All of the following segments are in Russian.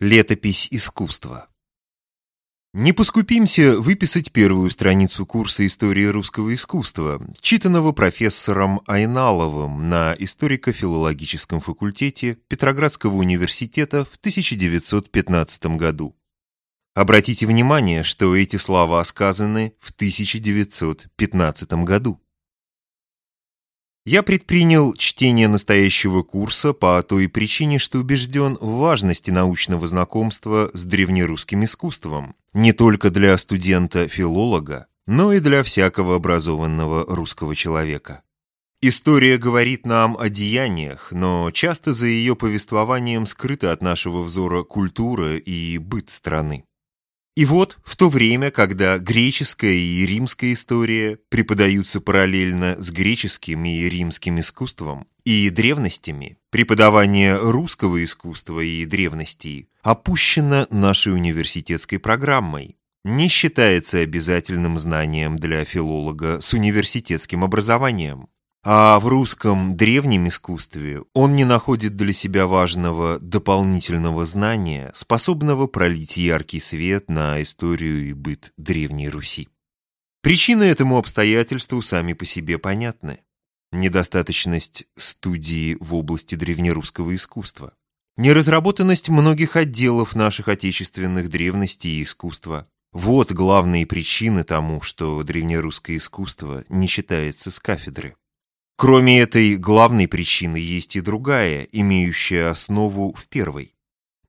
Летопись искусства. Не поскупимся выписать первую страницу курса истории русского искусства, читанного профессором Айналовым на историко-филологическом факультете Петроградского университета в 1915 году. Обратите внимание, что эти слова сказаны в 1915 году. Я предпринял чтение настоящего курса по той причине, что убежден в важности научного знакомства с древнерусским искусством, не только для студента-филолога, но и для всякого образованного русского человека. История говорит нам о деяниях, но часто за ее повествованием скрыта от нашего взора культура и быт страны. И вот, в то время, когда греческая и римская история преподаются параллельно с греческим и римским искусством и древностями, преподавание русского искусства и древностей опущено нашей университетской программой, не считается обязательным знанием для филолога с университетским образованием. А в русском древнем искусстве он не находит для себя важного дополнительного знания, способного пролить яркий свет на историю и быт Древней Руси. Причины этому обстоятельству сами по себе понятны. Недостаточность студии в области древнерусского искусства. Неразработанность многих отделов наших отечественных древностей и искусства. Вот главные причины тому, что древнерусское искусство не считается с кафедры. Кроме этой главной причины есть и другая, имеющая основу в первой.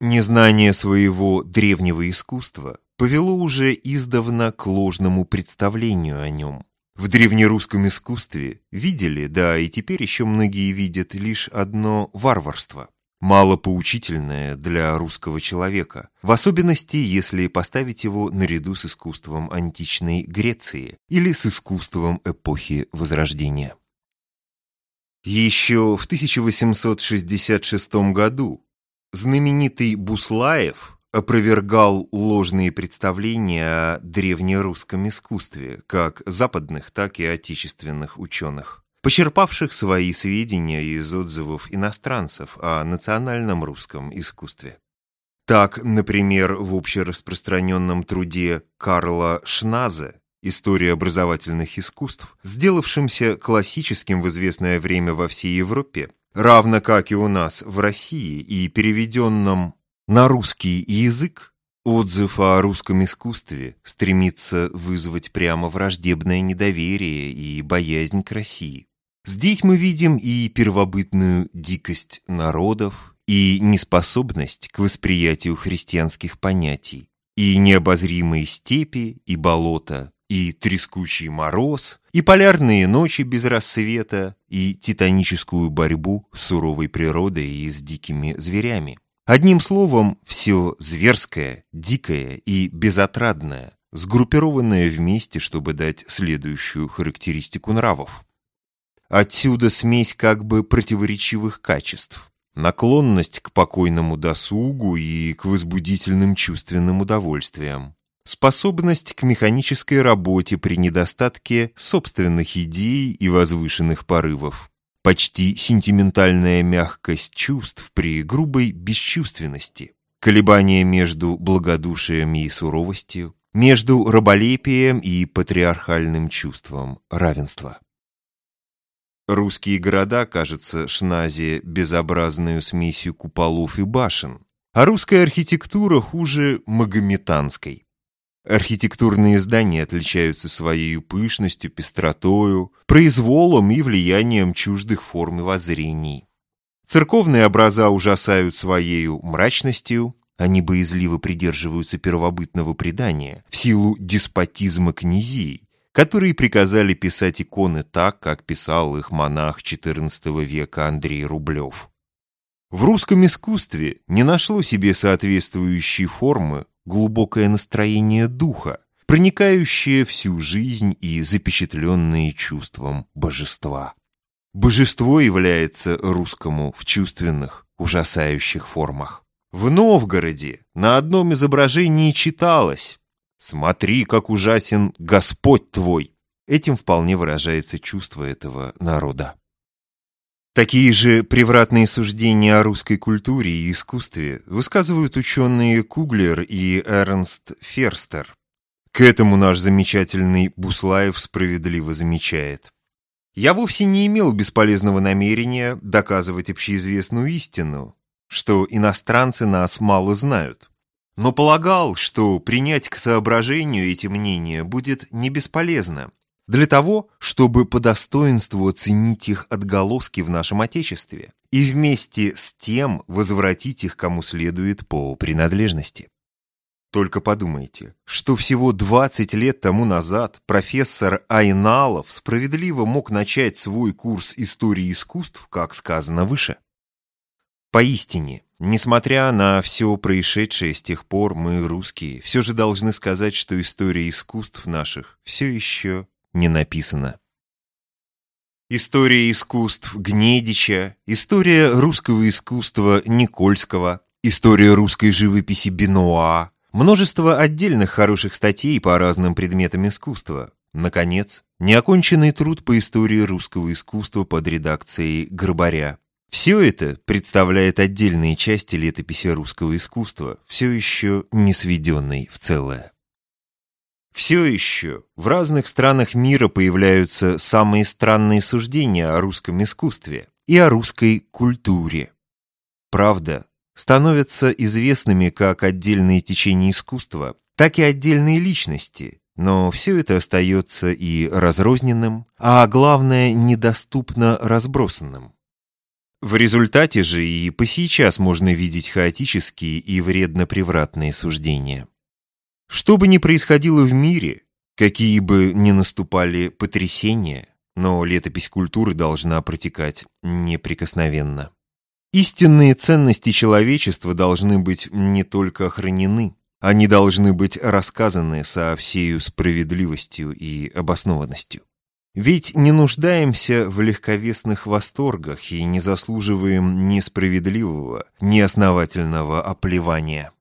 Незнание своего древнего искусства повело уже издавна к ложному представлению о нем. В древнерусском искусстве видели, да и теперь еще многие видят лишь одно варварство, мало поучительное для русского человека, в особенности, если поставить его наряду с искусством античной Греции или с искусством эпохи Возрождения. Еще в 1866 году знаменитый Буслаев опровергал ложные представления о древнерусском искусстве, как западных, так и отечественных ученых, почерпавших свои сведения из отзывов иностранцев о национальном русском искусстве. Так, например, в общераспространенном труде Карла Шназе История образовательных искусств, сделавшимся классическим в известное время во всей Европе, равно как и у нас в России и переведенном на русский язык, отзыв о русском искусстве стремится вызвать прямо враждебное недоверие и боязнь к России. Здесь мы видим и первобытную дикость народов, и неспособность к восприятию христианских понятий, и необозримые степи и болота, и трескучий мороз, и полярные ночи без рассвета, и титаническую борьбу с суровой природой и с дикими зверями. Одним словом, все зверское, дикое и безотрадное, сгруппированное вместе, чтобы дать следующую характеристику нравов. Отсюда смесь как бы противоречивых качеств. Наклонность к покойному досугу и к возбудительным чувственным удовольствиям способность к механической работе при недостатке собственных идей и возвышенных порывов, почти сентиментальная мягкость чувств при грубой бесчувственности, колебания между благодушием и суровостью, между раболепием и патриархальным чувством равенства. Русские города, кажется, Шназе безобразную смесью куполов и башен, а русская архитектура хуже магометанской. Архитектурные здания отличаются своей пышностью, пестротою, произволом и влиянием чуждых форм и воззрений. Церковные образа ужасают своей мрачностью, они боязливо придерживаются первобытного предания в силу деспотизма князей, которые приказали писать иконы так, как писал их монах XIV века Андрей Рублев. В русском искусстве не нашло себе соответствующей формы глубокое настроение духа, проникающее всю жизнь и запечатленное чувством божества. Божество является русскому в чувственных, ужасающих формах. В Новгороде на одном изображении читалось «Смотри, как ужасен Господь твой». Этим вполне выражается чувство этого народа. Такие же превратные суждения о русской культуре и искусстве высказывают ученые Куглер и Эрнст Ферстер. К этому наш замечательный Буслаев справедливо замечает. Я вовсе не имел бесполезного намерения доказывать общеизвестную истину, что иностранцы нас мало знают, но полагал, что принять к соображению эти мнения будет не бесполезно, для того, чтобы по достоинству оценить их отголоски в нашем Отечестве и вместе с тем возвратить их кому следует по принадлежности. Только подумайте, что всего 20 лет тому назад профессор Айналов справедливо мог начать свой курс истории искусств, как сказано выше. Поистине, несмотря на все происшедшее с тех пор, мы, русские, все же должны сказать, что история искусств наших все еще не написана. История искусств Гнедича, история русского искусства Никольского, история русской живописи Бенуа, Множество отдельных хороших статей по разным предметам искусства. Наконец, неоконченный труд по истории русского искусства под редакцией Горбаря. Все это представляет отдельные части летописи русского искусства, все еще не сведенной в целое. Все еще в разных странах мира появляются самые странные суждения о русском искусстве и о русской культуре. Правда, становятся известными как отдельные течения искусства, так и отдельные личности, но все это остается и разрозненным, а главное, недоступно разбросанным. В результате же и по сейчас можно видеть хаотические и вредно-превратные суждения. Что бы ни происходило в мире, какие бы ни наступали потрясения, но летопись культуры должна протекать неприкосновенно. Истинные ценности человечества должны быть не только охранены, они должны быть рассказаны со всею справедливостью и обоснованностью. Ведь не нуждаемся в легковесных восторгах и не заслуживаем ни справедливого, ни основательного оплевания.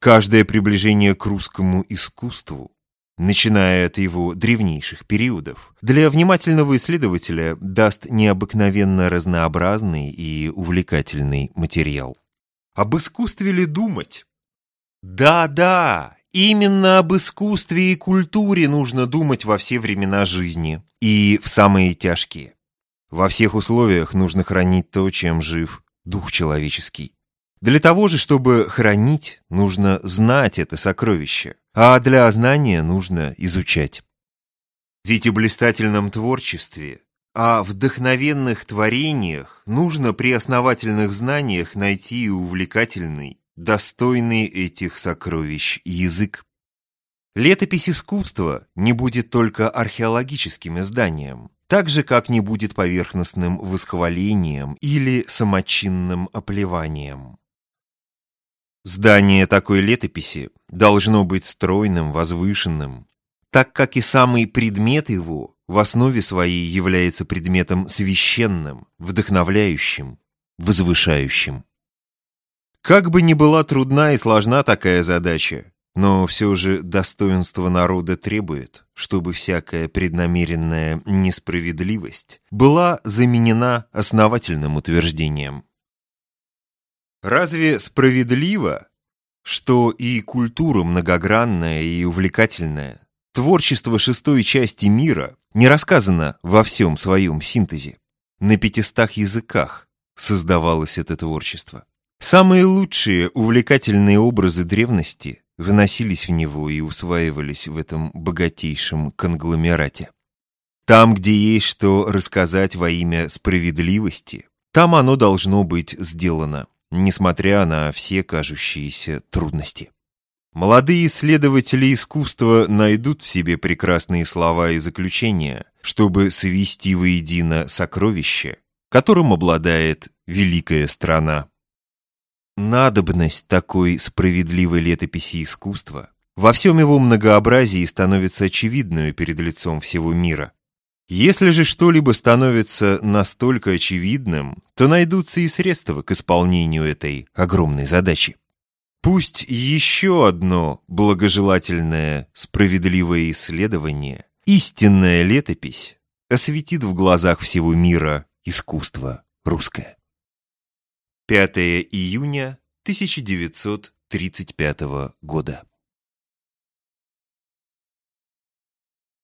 Каждое приближение к русскому искусству начиная от его древнейших периодов, для внимательного исследователя даст необыкновенно разнообразный и увлекательный материал. Об искусстве ли думать? Да-да, именно об искусстве и культуре нужно думать во все времена жизни и в самые тяжкие. Во всех условиях нужно хранить то, чем жив дух человеческий. Для того же, чтобы хранить, нужно знать это сокровище, а для знания нужно изучать. Ведь в блистательном творчестве, а вдохновенных творениях нужно при основательных знаниях найти увлекательный, достойный этих сокровищ язык. Летопись искусства не будет только археологическим изданием, так же, как не будет поверхностным восхвалением или самочинным оплеванием. Здание такой летописи должно быть стройным, возвышенным, так как и самый предмет его в основе своей является предметом священным, вдохновляющим, возвышающим. Как бы ни была трудна и сложна такая задача, но все же достоинство народа требует, чтобы всякая преднамеренная несправедливость была заменена основательным утверждением. Разве справедливо, что и культура многогранная и увлекательная, творчество шестой части мира не рассказано во всем своем синтезе? На пятистах языках создавалось это творчество. Самые лучшие увлекательные образы древности выносились в него и усваивались в этом богатейшем конгломерате. Там, где есть что рассказать во имя справедливости, там оно должно быть сделано несмотря на все кажущиеся трудности. Молодые исследователи искусства найдут в себе прекрасные слова и заключения, чтобы свести воедино сокровище, которым обладает великая страна. Надобность такой справедливой летописи искусства во всем его многообразии становится очевидной перед лицом всего мира. Если же что-либо становится настолько очевидным, то найдутся и средства к исполнению этой огромной задачи. Пусть еще одно благожелательное, справедливое исследование, истинная летопись, осветит в глазах всего мира искусство русское. 5 июня 1935 года.